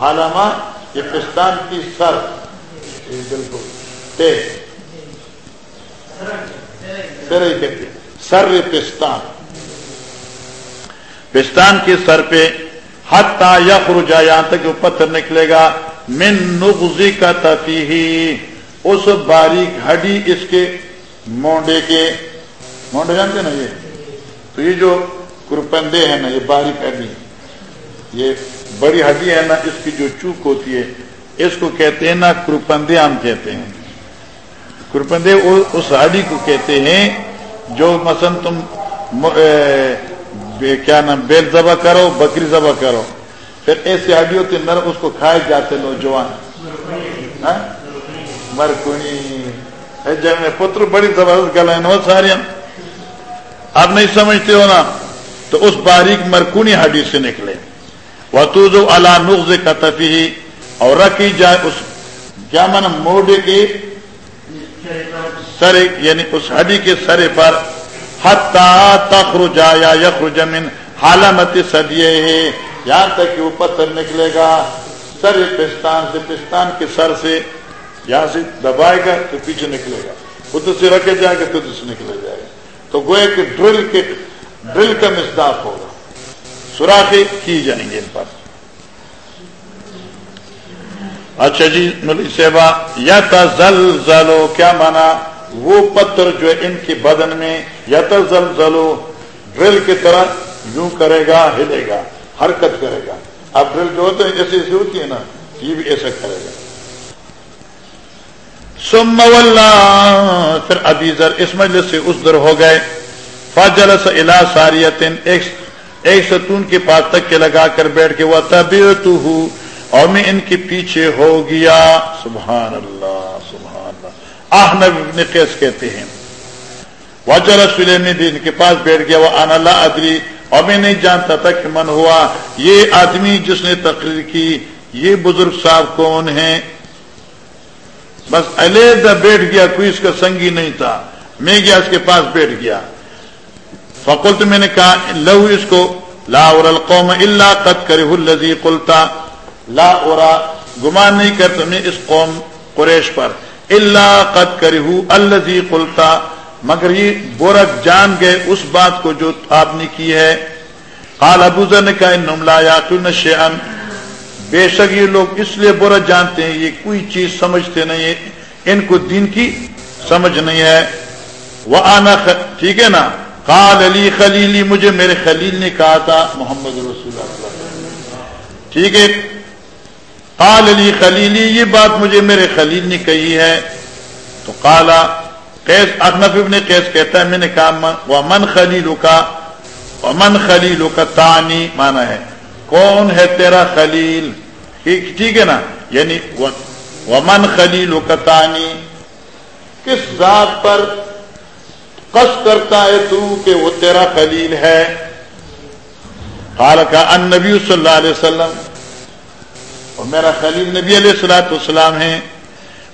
حالما یہ پستان کی سر۔ جی، بالکل۔ سر پستان۔ پستان کے سر پہ حتا یا یہاں تک وہ پتھر نکلے گا، من نغزی کا تفیحی اس باریک ہڈی اس کے مونڈے کے۔ مونڈے جانتے نا یہ؟ تو یہ جو کرپندے ہیں نا، یہ باریک ہڈی۔ یہ بڑی ہڈی ہے نا، اس کی جو چوک ہوتی ہے اس کو کہتے ہیں نا کرپندے ہم کہتے ہیں۔ کرپندے اس ہڈی کو کہتے ہیں جو مثلا تم کیا نام، بیل ذبح کرو، بکری ذبح کرو۔ پھر ایسی ہڈی ہوتی نر اس کو کھائے جاتے نوجوان۔ ہاں؟ مرکنی جب میں پتر بڑی زبردست گلا ہے ساری آپ نہیں سمجھتے ہو نا؟ تو اس باریک مرکونی ہڈی سے نکلے۔ وہ تو اللہ نغز کا تفیح اور رکھی جائے اس کیا من موڈے کے سرے یعنی اس ہڈی کے سرے پر تخرجا یا یخرج من حالمت سدیے یہاں تک کہ وہ پتھر نکلے گا سر پستان سے پستان کے سر سے۔ یہاں سے دبائے گا تو پیچھے نکلے گا۔ ادھر سے رکھے جائے گا تو ادھر سے نکلے جائے گا۔ تو گوئے کہ ڈرل کے، ڈرل کا مزداف ہوگا۔ سوراخی کی جائیں گے ان پر۔ اچھا جی ملی سیوا یا زلو کیا مانا؟ وہ پتھر جو ان کے بدن میں یا زلو ڈرل کی طرح یوں کرے گا، ہلے گا، حرکت کرے گا۔ اب ڈرل جو ہوتے ہیں جیسے ایسے ہوتی ہے نا، یہ بھی ایسا کرے گا۔ سم پھر ابیزر اس مجلس سے اس در ہو گئے۔ فاجل الا ساریتن، ایک ستون کے پاس تک کے لگا کر بیٹھ کے وہ تبھی اور میں ان کے پیچھے ہو گیا۔ سبحان اللہ سبحان اللہ۔ آہ ابن قیس کہتے ہیں وجر سلیم دین کے پاس بیٹھ گیا، وہ ان اللہ ادری۔ اور میں نہیں جانتا تھا کہ من ہوا۔ یہ آدمی جس نے تقریر کی، یہ بزرگ صاحب کون ہیں؟ بس علیحدہ بیٹھ گیا، کوئی اس کا سنگی نہیں تھا۔ میں گیا، اس کے پاس بیٹھ گیا۔ فقلت، میں نے کہا لہو اس کو، لا اور القوم اللہ قد کرے الزی قلتا لا اورا، گمان نہیں کرتا میں اس قوم قریش پر۔ اللہ قد کرہ الزی قلتا، مگر یہ بورک جان گئے اس بات کو جو آپ نے کی ہے۔ قال ابو ذر نے کہا نم لا یاتون شیئن بے شک یہ لوگ اس لیے برا جانتے ہیں، یہ کوئی چیز سمجھتے نہیں ہے ان کو دین کی سمجھ نہیں ہے۔ وہ آنا ٹھیک ہے نا؟ قال علی خلیلی، مجھے میرے خلیل نے کہا تھا محمد رسول اللہ۔ ٹھیک ہے۔ قال علی خلیلی، یہ بات مجھے میرے خلیل نے کہی ہے۔ تو کالا قیس، احنف ابن قیس کہتا ہے، میں نے کہا وہ من خلیل کا من خلیل کا تانی مانا ہے، کون ہے تیرا خلیل؟ ٹھیک ہے نا؟ یعنی ومن خلیل کا تانی کس ذات پر قص کرتا ہے تو کہ وہ تیرا خلیل ہے؟ قال کا ان نبی صلی اللہ علیہ وسلم اور میرا خلیل نبی علیہ السلاۃ والسلام ہے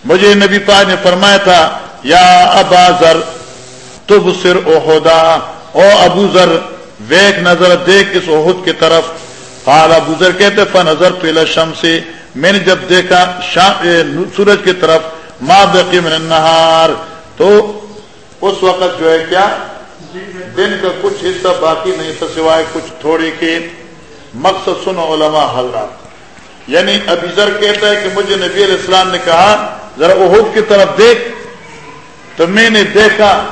مجھے نبی پا نے فرمایا تھا، یا ابا ذر تب سر اوہدا۔ او ابو ذر، ویک نظر دیکھ اس عہد کی طرف۔ قال بزر کہتے فا نظر تو شم سے میں نے جب دیکھا سورج کی طرف، ما بقی من النہار۔ تو اس وقت جو ہے کیا؟ دن کا کچھ حصہ باقی نہیں تھا سوائے کچھ تھوڑی کے۔ مقصد سنو علماء حضرات۔ یعنی ابھی ذر کہتا ہے کہ مجھے نبی علیہ السلام نے کہا، ذرا عہد کی طرف دیکھ۔ تو میں نے دیکھا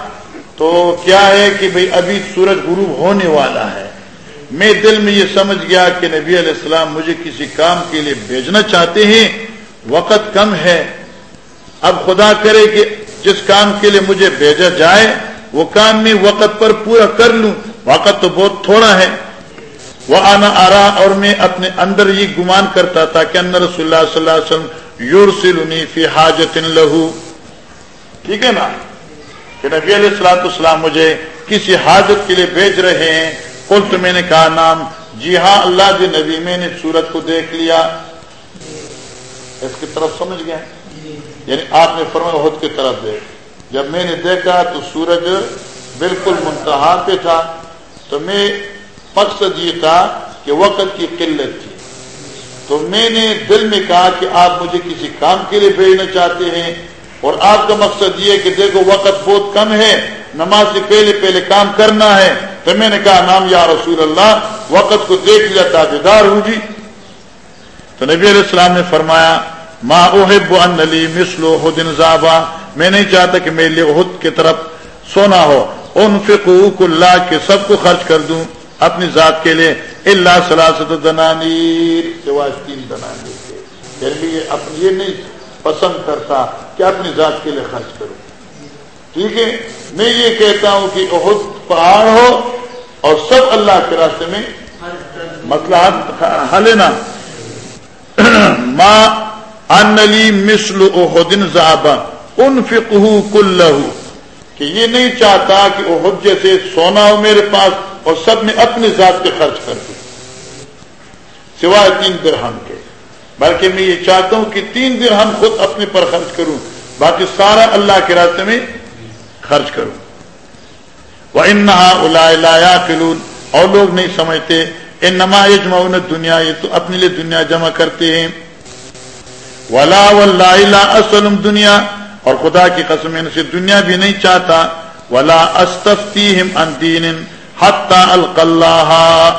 تو کیا ہے کہ بھئی ابھی سورج غروب ہونے والا ہے۔ میں دل میں یہ سمجھ گیا کہ نبی علیہ السلام مجھے کسی کام کے لیے بھیجنا چاہتے ہیں۔ وقت کم ہے۔ اب خدا کرے کہ جس کام کے لیے مجھے بھیجا جائے، وہ کام میں وقت پر پورا کر لوں۔ وقت تو بہت تھوڑا ہے۔ وہ آنا آ رہا اور میں اپنے اندر یہ گمان کرتا تھا کہ اندر رسول اللہ صلی اللہ علیہ وسلم یورسلنی فی حاجت لہو۔ ٹھیک ہے نا؟ کہ نبی علیہ السلاۃ السلام مجھے کسی حاجت کے لیے بھیج رہے ہیں۔ کل تو میں نے کہا نام جی ہاں اللہ جی نبی، میں نے سورج کو دیکھ لیا۔ اس کی طرف سمجھ گیا یعنی آپ نے فرما خود کی طرف دیکھ۔ جب میں نے دیکھا تو سورج بالکل منتہا پہ تھا۔ تو میں مقصد یہ تھا کہ وقت کی قلت تھی۔ تو میں نے دل میں کہا کہ آپ مجھے کسی کام کے لیے بھیجنا چاہتے ہیں اور آپ کا مقصد یہ کہ دیکھو وقت بہت کم ہے، نماز سے پہلے پہلے کام کرنا ہے۔ تو میں نے کہا نام یا رسول اللہ، وقت کو دیکھ لیا تابے دار ہوں جی۔ تو نبی علیہ السلام نے فرمایا، ما احب ان لی مثل احد زابا۔ میں نہیں چاہتا کہ میرے لیے احد کی طرف سونا ہو۔ ان فکو اللہ کے سب کو خرچ کر دوں۔ اپنی ذات کے لیے اللہ سلاست دنانیر سوائے تین دنانیر کے۔ اپنی یہ نہیں پسند کرتا کہ اپنی ذات کے لیے خرچ کروں ٹھیک ہے؟ میں یہ کہتا ہوں کہ بہت پہاڑ ہو اور سب اللہ کے راستے میں مسئلہ حل نا ماں انلی مسل احدن زابا ان فکو کل کہ یہ نہیں چاہتا کہ عہد جیسے سونا ہو میرے پاس اور سب میں اپنی ذات پہ خرچ کر دوں سوائے تین درہم کے۔ بلکہ میں یہ چاہتا ہوں کہ تین دن ہم خود اپنے پر خرچ کروں۔ باقی سارا اللہ کے راستے میں خرچ کروں۔ وہ ان نہا فلون اور لوگ نہیں سمجھتے ان نما یجما دنیا یہ تو اپنے لیے دنیا جمع کرتے ہیں۔ ولا اسلم دنیا اور خدا کی قسم ان سے دنیا بھی نہیں چاہتا۔ ولا استفتی ان دین حتى القلّہ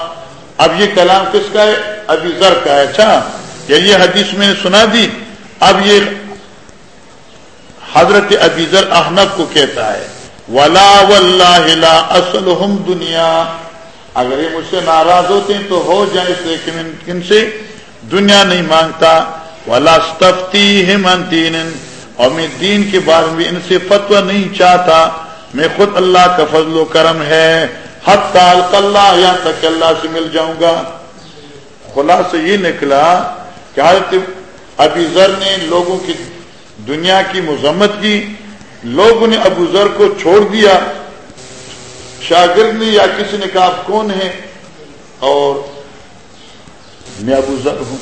اب یہ کلام کس کا ہے؟ ابھی زر کا ہے اچھا؟ یعنی یہ حدیث میں نے سنا دی۔ اب یہ حضرت ابیزر احنف کو کہتا ہے، ولا لا اصل دنیا اگر یہ مجھ سے ناراض ہوتے ہیں تو ہو جائے اس لیکن ان سے دنیا نہیں مانگتا۔ ولا دین اور میں دین کے بارے میں ان سے فتوا نہیں چاہتا۔ میں خود اللہ کا فضل و کرم ہے۔ حت اللہ یا تک اللہ سے مل جاؤں گا۔ خلاصہ یہ نکلا کہ حضرت ابی ذر نے لوگوں کی دنیا کی مذمت کی، لوگوں نے ابو ذر کو چھوڑ دیا۔ شاگرد نے یا کسی نے کہا، آپ کون ہے اور میں ابو ذر ہوں۔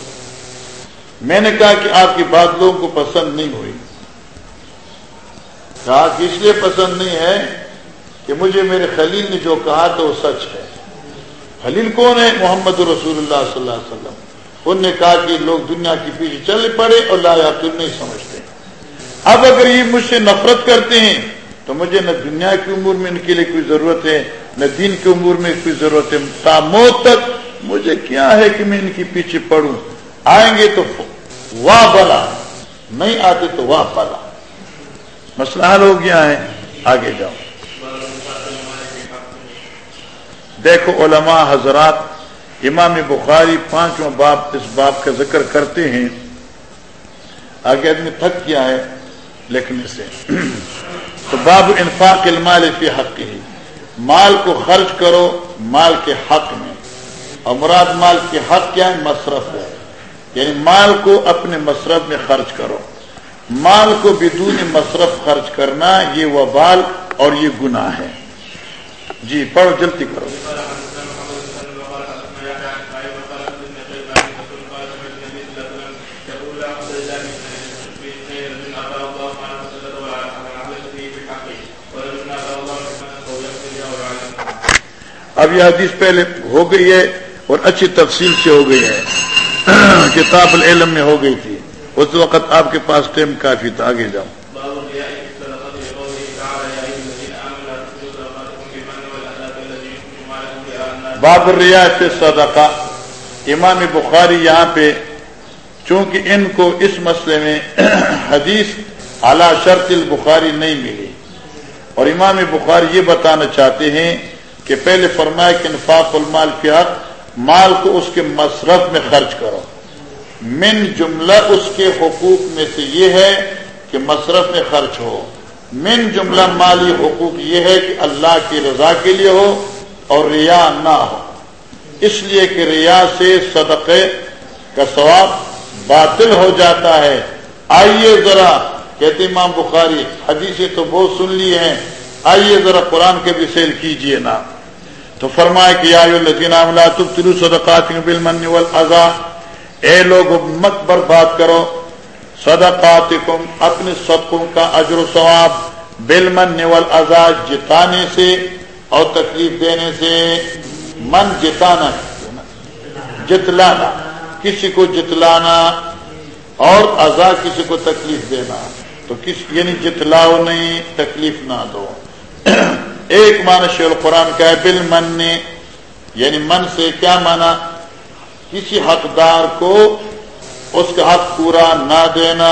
میں نے کہا کہ آپ کی بات لوگوں کو پسند نہیں ہوئی۔ کہا کہ اس لیے پسند نہیں ہے کہ مجھے میرے خلیل نے جو کہا تو وہ سچ ہے۔ خلیل کون ہے؟ محمد رسول اللہ صلی اللہ علیہ وسلم۔ انہوں نے کہا کہ لوگ دنیا کے پیچھے چل پڑے اور لا یا نہیں سمجھتے۔ اب اگر یہ مجھ سے نفرت کرتے ہیں، تو مجھے نہ دنیا کی امور میں ان کے لیے کوئی ضرورت ہے، نہ دین کی امور میں کوئی ضرورت ہے۔ تا موت تک مجھے کیا ہے کہ میں ان کے پیچھے پڑوں؟ آئیں گے تو واہ بلا، نہیں آتے تو واہ بلا۔ مسئلہ حل ہو گیا ہے، آگے جاؤ۔ دیکھو علماء حضرات، امام بخاری پانچواں باپ اس باپ کا ذکر کرتے ہیں۔ آگے آدمی تھک کیا ہے لکھنے سے۔ تو باب انفاق المال فی حق ہی مال کو خرچ کرو مال کے حق میں۔ اور مراد مال کے حق کیا ہے؟ مصرف ہے یعنی مال کو اپنے مصرف میں خرچ کرو۔ مال کو بدون مصرف خرچ کرنا یہ وبال اور یہ گناہ ہے۔ جی پڑھو، جلدی کرو اب یہ حدیث پہلے ہو گئی ہے اور اچھی تفصیل سے ہو گئی ہے۔ کتاب العلم میں ہو گئی تھی۔ اس وقت آپ کے پاس ٹائم کافی تھا، آگے جاؤ باب ریاست صدقہ امام بخاری یہاں پہ چونکہ ان کو اس مسئلے میں حدیث اعلی شرط البخاری نہیں ملی۔ اور امام بخاری یہ بتانا چاہتے ہیں کہ پہلے فرمائے کہ انفاق المال کے حق، مال کو اس کے مصرف میں خرچ کرو۔ من جملہ اس کے حقوق میں سے یہ ہے کہ مصرف میں خرچ ہو۔ من جملہ مالی حقوق یہ ہے کہ اللہ کی رضا کے لیے ہو اور ریا نہ ہو۔ اس لیے کہ ریا سے صدقے کا ثواب باطل ہو جاتا ہے۔ آئیے ذرا، کہتے امام بخاری، حدیثیں تو بہت سن لی ہیں۔ آئیے ذرا قرآن کے بھی سیل کیجیے نا۔ تو فرمائے کہ یا تلو صدقات بالمن والعزا اے لوگ مت برباد کرو۔ صدقاتکم، اپنے صدقوں کا اجر و ثواب بالمن والعزا جتانے سے اور تکلیف دینے سے من جتانا جتلانا، کسی کو جتلانا اور ازا کسی کو تکلیف دینا۔ تو کس یعنی جتلاؤ نہیں، تکلیف نہ دو۔ ایک معنی شیل قرآن کا ہے بل من نے یعنی من سے کیا مانا کسی حقدار کو اس کا حق پورا نہ دینا۔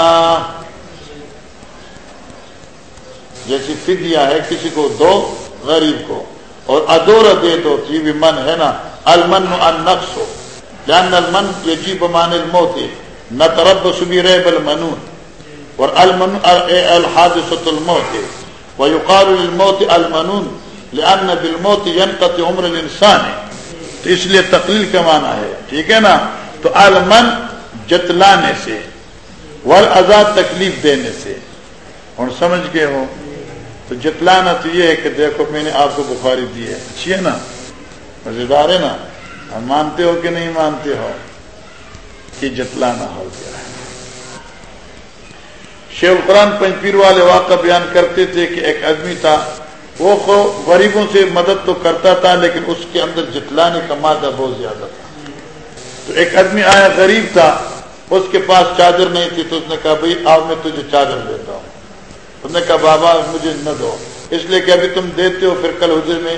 جیسی فدیا ہے، کسی کو دو غریب کو۔ اور ادور دے دو یہ بھی من ہے نا، المن النقص ہو جان المن یجیب مان الموت نہ ترب سبی ریب المنون اور المن الحادثت الموت ويقال للموت المنون، لأن بالموت ينقطع عمر الانسان تو اس لیے تقلیل کا معنی ہے، ٹھیک ہے نا؟ تو المن جتلانے سے، والعذاب تکلیف دینے سے۔ اور سمجھ گئے ہو؟ تو جتلانا تو یہ ہے کہ دیکھو میں نے آپ کو بخاری دی ہے۔ اچھی ہے نا؟ مزیدار ہے نا؟ ہم مانتے ہو کہ نہیں مانتے ہو؟ کہ جتلانا ہو گیا ہے۔ شیو قرآن پنچپیر والے واقع بیان کرتے تھے کہ ایک آدمی تھا، وہ غریبوں سے مدد تو کرتا تھا، لیکن اس کے اندر جتلانے کا مادہ بہت زیادہ تھا۔ تو ایک آدمی آیا غریب تھا، اس کے پاس چادر نہیں تھی، تو اس نے کہا، بھائی، آؤ، میں تجھے چادر دیتا ہوں۔ اس نے کہا بابا مجھے نہ دو۔ اس لیے کہ ابھی تم دیتے ہو پھر کل حجر میں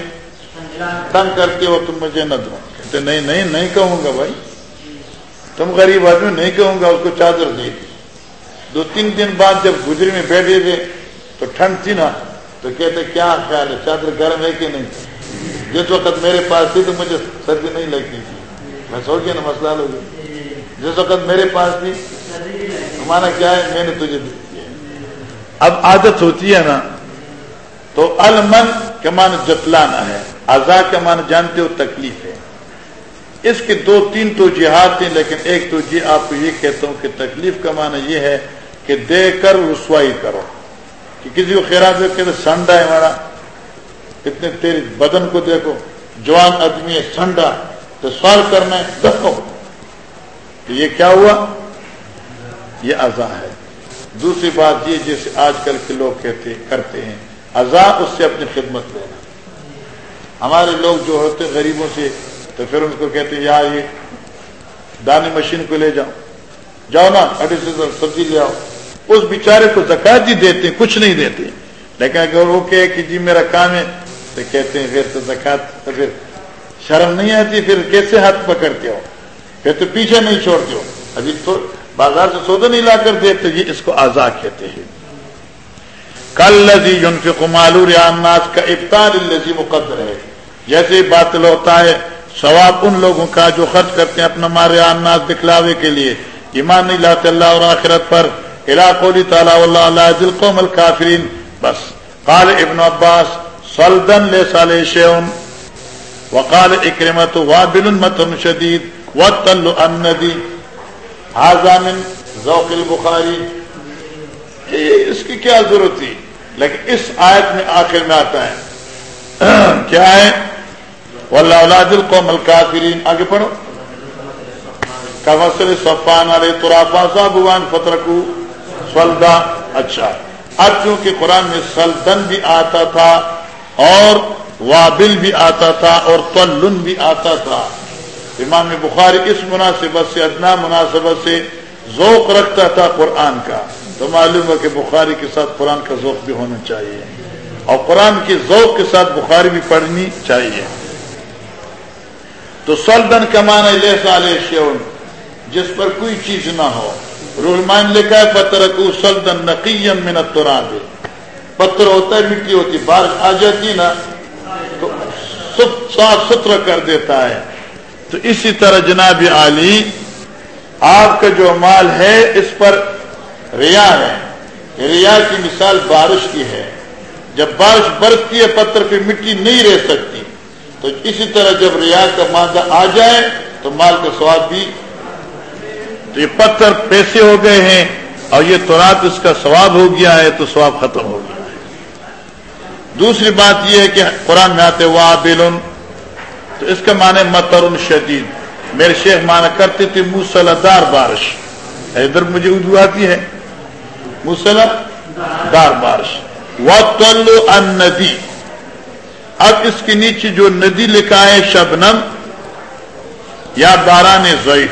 تنگ کرتے ہو تم مجھے نہ دو۔ کہتے نہیں نہیں نہیں کہوں گا بھائی۔ تم غریب آدمی نہیں کہوں گا، اس کو چادر دے دی۔ دو تین دن بعد جب گجری میں بیٹھے تھے، تو ٹھنڈ تھی نا، تو کہتے کیا خیال ہے، چادر گرم ہے کہ نہیں؟ جس وقت میرے پاس تھی تو مجھے سردی نہیں لگتی تھی۔ میں سوچ گیا نا مسئلہ لوگ جس وقت میرے پاس تھی، ہمارا کیا ہے؟ میں نے تجھے دی اب عادت ہوتی ہے نا، تو المن کا مان جتلانا ہے ازا کا مان جانتے ہو تکلیف ہے۔ اس کے دو تین تو جہاد ہیں، لیکن ایک تو جی آپ کو یہ کہتا ہوں کہ تکلیف کا معنی یہ ہے کہ دے کر رسوائی کرو۔ کہ کسی کو خیرات کہتے سنڈا ہے ہمارا۔ اتنے تیری بدن کو دیکھو، جوان آدمی ہے، سنڈا۔ تو سوال کرنا ہے دکھو یہ کیا ہوا؟ یہ ازا ہے۔ دوسری بات یہ جیسے آج کل کے لوگ کہتے کرتے ہیں ازا اس سے اپنی خدمت لینا۔ ہمارے لوگ جو ہوتے غریبوں سے، تو پھر ان کو کہتے ہیں، یار یہ دانے مشین کو لے جاؤ۔ جاؤ نا اڈی سے سبزی لے آؤ۔ اس بیچارے کو زکات ہی دیتے ہیں، کچھ نہیں دیتے لیکن اگر وہ کہے کہ جی میرا کام ہے، تو کہتے ہیں، پھر تو زکات، تو پھر شرم نہیں آتی، پھر کیسے ہاتھ پکڑتے ہو؟ پھر تو پیچھے نہیں چھوڑتے ہو۔ ابھی تو بازار سے سودا نہیں لا کر دیتے یہ اس کو آزاد کہتے ہیں۔ کل لذی مالور کا افطار الزی مقدر ہے۔ جیسے باطل ہوتا ہے، ثواب ان لوگوں کا جو خرچ کرتے ہیں اپنا مار اناس دکھلاوے کے لیے۔ ایمان نہیں لاتے اللہ اور آخرت پر۔ علاقولی تعالیٰ اللہ اللہ دل قوم الکافرین۔ بس۔ قال ابن عباس سلدن لے سال شیون وقال اکرمت وابل متن شدید۔ وطل الندی حاضامن ذوق البخاری۔ یہ اس کی کیا ضرورت تھی؟ لیکن اس آیت میں آخر میں آتا ہے۔ کیا ہے؟ واللہ اولاد القوم الکافرین۔ آگے پڑھو۔ کمسل صفان علیہ ترافا صاحبان فترکو سلدا۔ اچھا۔ اب چونکہ قرآن میں سلدن بھی آتا تھا اور وابل بھی آتا تھا اور تلن بھی آتا تھا امام بخاری اس مناسبت سے، ادنا مناسبت سے ذوق رکھتا تھا قرآن کا، تو معلوم ہے کہ بخاری کے ساتھ قرآن کا ذوق بھی ہونا چاہیے اور قرآن کے ذوق کے ساتھ بخاری بھی پڑھنی چاہیے۔ تو سلدن کمانا لے سال شیون جس پر کوئی چیز نہ ہو۔ رحمان لکھا ہے پتھر کو سلدن نقیم میں نہ پتھر ہوتا ہے، مٹی ہوتی، بارش آ جاتی نا، تو صاف ستھرا کر دیتا ہے۔ تو اسی طرح جناب علی آپ کا جو مال ہے، اس پر ریا ہے۔ ریا کی مثال بارش کی ہے۔ جب بارش برستی ہے، پتھر پہ مٹی نہیں رہ سکتی۔ تو اسی طرح جب ریا کا مادہ آ جائے، تو مال کا سواد بھی تو یہ پتھر پیسے ہو گئے ہیں، اور یہ تو رات اس کا ثواب ہو گیا ہے، تو ثواب ختم ہو گیا ہے۔ دوسری بات یہ ہے کہ قرآن میں آتے وا بیلن تو اس کا معنی متر شدید۔ میرے شیخ مانا کرتے تھے موسلا دار بارش۔ ادھر مجھے اردو آتی ہے۔ موسلا دار بارش۔ ان ندی اب اس کے نیچے جو ندی لکھا ہے شبنم، یا باران ضعیف۔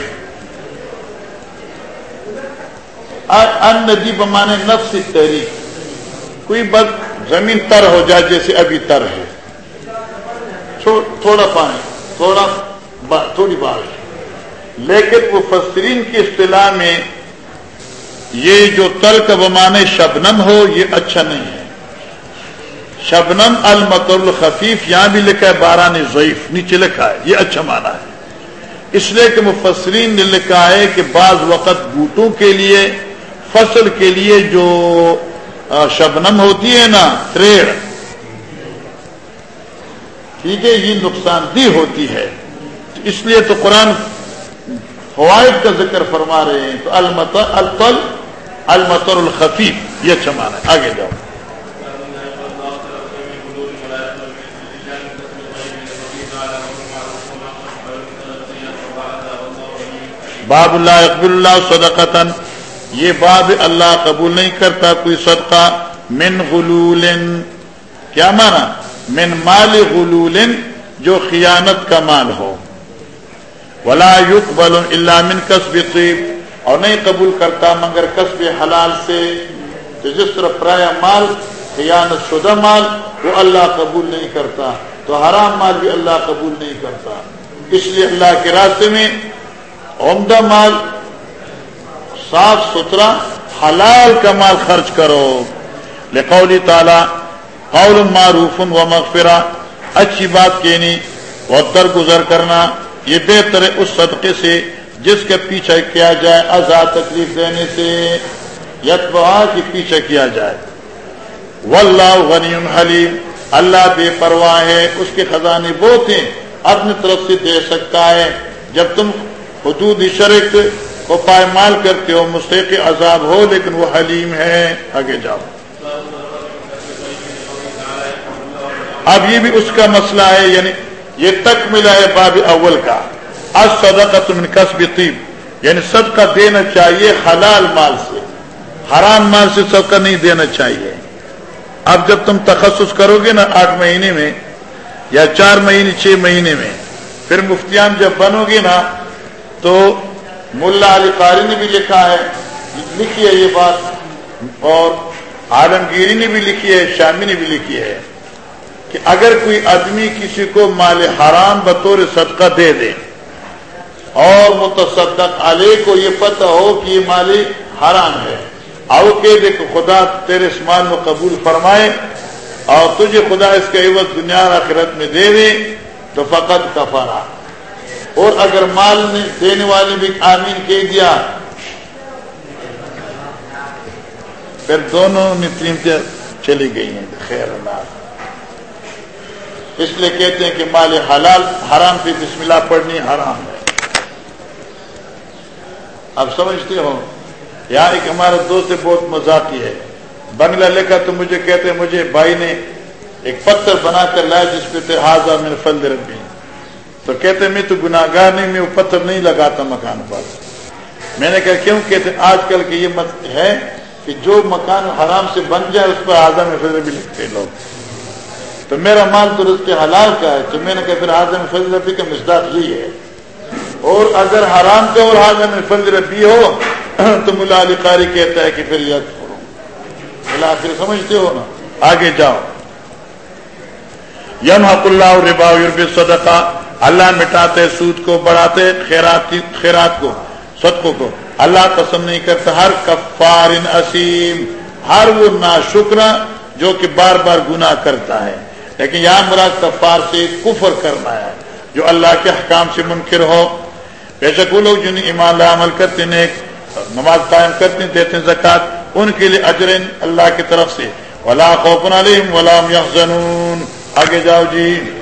ان ندی بمانے نفس تحریک۔ کوئی بد زمین تر ہو جائے جیسے ابھی تر ہے۔ تھوڑا پانی، تھوڑا با تھوڑی بارش۔ لیکن وہ فسرین کی اصطلاح میں یہ جو تل کا بمانے شبنم ہو، یہ اچھا نہیں ہے۔ شبنم المت الخفیف، یہاں بھی لکھا ہے باران ضعیف، نیچے لکھا ہے، یہ اچھا مانا ہے۔ اس لیے کہ مفسرین نے لکھا ہے کہ بعض وقت بوٹوں کے لیے، فصل کے لیے جو شبنم ہوتی ہے نا، تریڑ ٹھیک ہے یہ نقصان دہ ہوتی ہے۔ اس لیے تو قرآن فوائد کا ذکر فرما رہے ہیں۔ تو المطر المطر الخفیف، یہ اچھا مانا ہے۔ آگے جاؤ۔ باب اللہ اقبال اللہ صدقتن یہ باب اللہ قبول نہیں کرتا کوئی صدقہ من غلول کیا مانا من مال غلول جو خیانت کا مال ہو۔ ولا يقبل الا من کسب طیب اور نہیں قبول کرتا مگر کسب حلال سے۔ تو جس طرح پرایا مال، خیانت شدہ مال، وہ اللہ قبول نہیں کرتا۔ تو حرام مال بھی اللہ قبول نہیں کرتا۔ اس لیے اللہ کے راستے میں عمدہ مال، صاف ستھرا، حلال کا مال خرچ کرو۔ لقولی تعالی قول معروف و مغفرہ، اچھی بات کہنی یعنی اور درگزر کرنا، یہ بہتر ہے اس صدقے سے جس کے پیچھے کیا جائے آزاد تکلیف دینے سے یتبا کی پیچھے کیا جائے۔ واللہ غنی حلیم، اللہ بے پرواہ ہے، اس کے خزانے بہت ہیں، اپنی طرف سے دے سکتا ہے۔ جب تم حدود شرک کو پائمال کرتے ہو، مستحق عذاب ہو، لیکن وہ حلیم ہے، آگے جاؤ۔ اب یہ بھی اس کا مسئلہ ہے یعنی یہ تک ملا ہے باب اول کا۔ از صدقہ من کسب طیب۔ یعنی صدقہ دینا چاہیے حلال مال سے۔ حرام مال سے صدقہ نہیں دینا چاہیے۔ اب جب تم تخصص کرو گے نا آٹھ مہینے میں یا چار مہینے، چھ مہینے میں، پھر مفتیان جب بنو گے نا، تو ملا علی قاری نے بھی لکھا ہے، لکھی ہے یہ بات، اور عالمگیری نے بھی لکھی ہے، شامی نے بھی لکھی ہے۔ کہ اگر کوئی آدمی کسی کو مال حرام بطور صدقہ دے دے اور متصدق علیہ کو یہ پتہ ہو کہ یہ مال حرام ہے او کہ دیکھ خدا تیرے اسمان میں قبول فرمائے اور تجھے خدا اس کے عوض دنیا آخرت میں دے دے، تو فقط کفارہ۔ اور اگر مال نے دینے والے بھی آمین کہہ دیا، پھر دونوں میں چلی گئی ہیں۔ خیر اللہ۔ اس لیے کہتے ہیں کہ مال حلال حرام پہ بسم اللہ پڑھنی حرام ہے۔ اب سمجھتے ہو، یہاں ایک ہمارا دوست بہت مزاقی ہے۔ بنگلہ لکھا تو مجھے کہتے ہیں، مجھے بھائی نے ایک پتھر بنا کر لایا جس پہ تھے حاضر میں فل ربی تو کہتے میں تو گناگار نہیں، میں وہ پتھر نہیں لگاتا مکان پر میں نے کہا، کیوں؟ کہتے آج کل کی یہ مت ہے کہ جو مکان حرام سے بن جائے، اس پر آزم فضر بھی لکھتے لوگ۔ تو میرا مال تو رزق حلال کا ہے، تو میں نے کہا پھر حاضر فضل ربی کا مزداق یہی ہے۔ اور اگر حرام کا اور حاضر فضل ربی ہو، تو ملا علی قاری کہتا ہے کہ پھر یاد کرو۔ ملا پھر سمجھتے ہو نا؟ آگے جاؤ۔ یم حق اللہ ربا یورب صدقہ اللہ مٹاتے، سود کو بڑھاتے، خیرات خیرات کو، صدقوں کو۔ اللہ پسند نہیں کرتا، ہر کفار اسیم، ہر وہ نا جو کہ بار بار گناہ کرتا ہے۔ لیکن یہاں مراد کفار سے کفر کرنا ہے، جو اللہ کے حکام سے منکر ہو۔ بے شک وہ لوگ جن ایمان عمل کرتے ہیں نماز قائم کرتے ہیں دیتے زکات ان کے لیے اجرن اللہ کی طرف سے۔ ولا خوف علیہم ولا يحزنون۔ آگے جاؤ جی۔